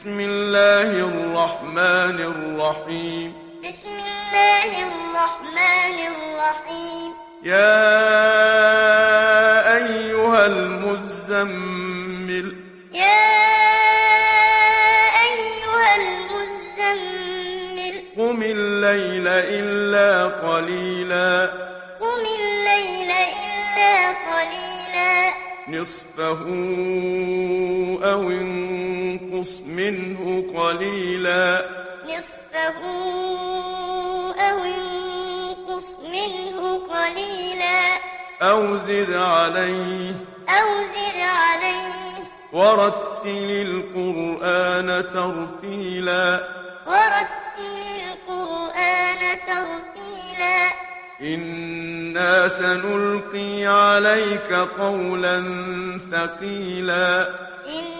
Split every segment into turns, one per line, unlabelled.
بسم الله الرحمن الرحيم
بسم الله الرحمن الرحيم
يا أيها المزمل
يا أيها المزمل
قم الليل إلا قليلا
قم الليل إلا قليلا
نصفه أو انقص انقص منه قليلا
نصفه أو انقص منه قليلا
أو زد عليه
أو زد عليه
ورتل القرآن ترتيلا
ورتل القرآن ترتيلا
إنا سنلقي عليك قولا ثقيلا
إنا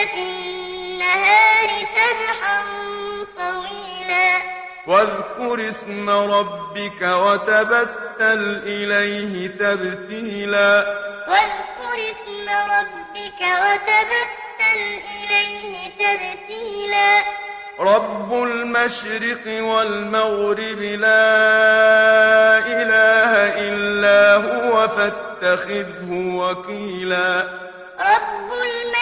وفي النهار سبحا طويلا
واذكر اسم ربك وتبتل إليه تبتيلا
واذكر اسم ربك وتبتل إليه تبتيلا
رب المشرق والمغرب لا إله إلا هو فاتخذه وكيلا رب المشرق والمغرب لا إله
إلا هو فاتخذه وكيلا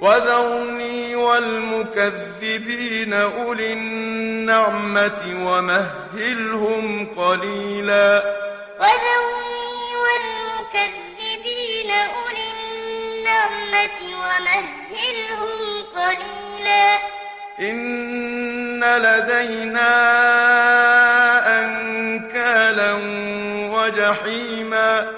وذرني والمكذبين أولي النعمة ومهلهم قليلا
وذرني والمكذبين أولي النعمة ومهلهم قليلا
إن لدينا أنكالا وجحيما إن لدينا أنكالا وجحيما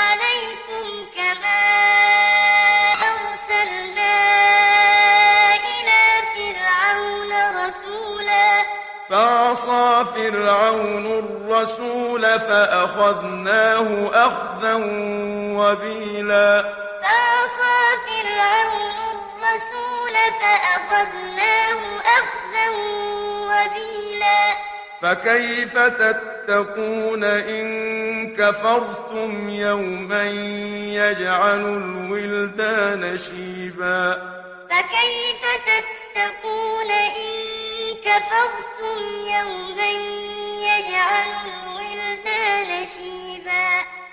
فرعون الرسول فأخذناه أخذا وبيلا
فعصى فرعون الرسول فأخذناه أخذا وبيلا
فكيف تتقون إن كفرتم يوما يجعل الولدان شيبا
فكيف تتقون إن كفرتم يوما يجعل الولدان شيبا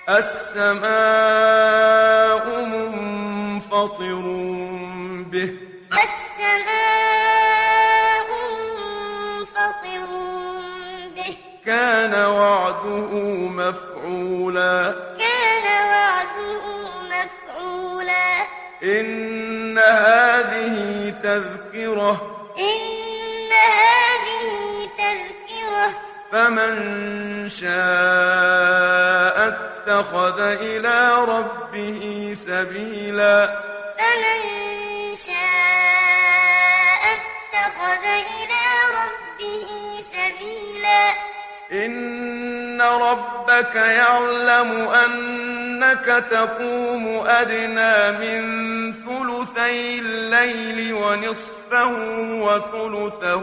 السماء منفطر به
السماء منفطر به
كان وعده مفعولا
كان وعده مفعولا
إن هذه تذكرة إن فمن شاء اتخذ إلى ربه سبيلا
فمن شاء اتخذ إلى ربه سبيلا
إن ربك يعلم أنك تقوم أدنى من ثلث ثلثي الليل ونصفه وثلثه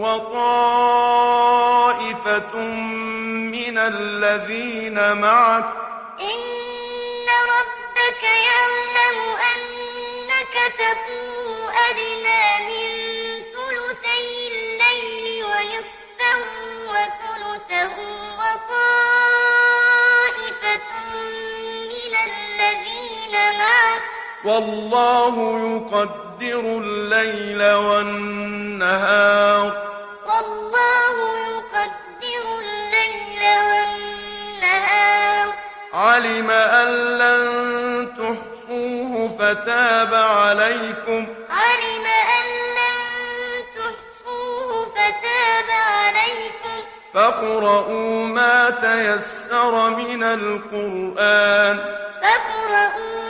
وطائفة من الذين معك
إن ربك يعلم أنك تقوم أدنى من ثلثي الليل ونصفه وثلثه وطائفة
والله يقدر الليل والنهار
والله يقدر الليل والنهار
علم أن لن تحصوه فتاب عليكم علم
أن لن تحصوه فتاب عليكم
فاقرؤوا ما تيسر من القرآن
فاقرؤوا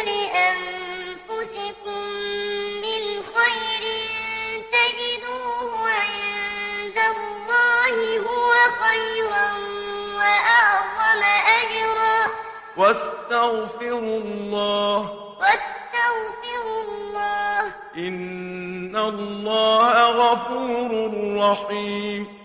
خيرا وأعظم أجرا
واستغفروا الله
واستغفروا الله
إن الله غفور رحيم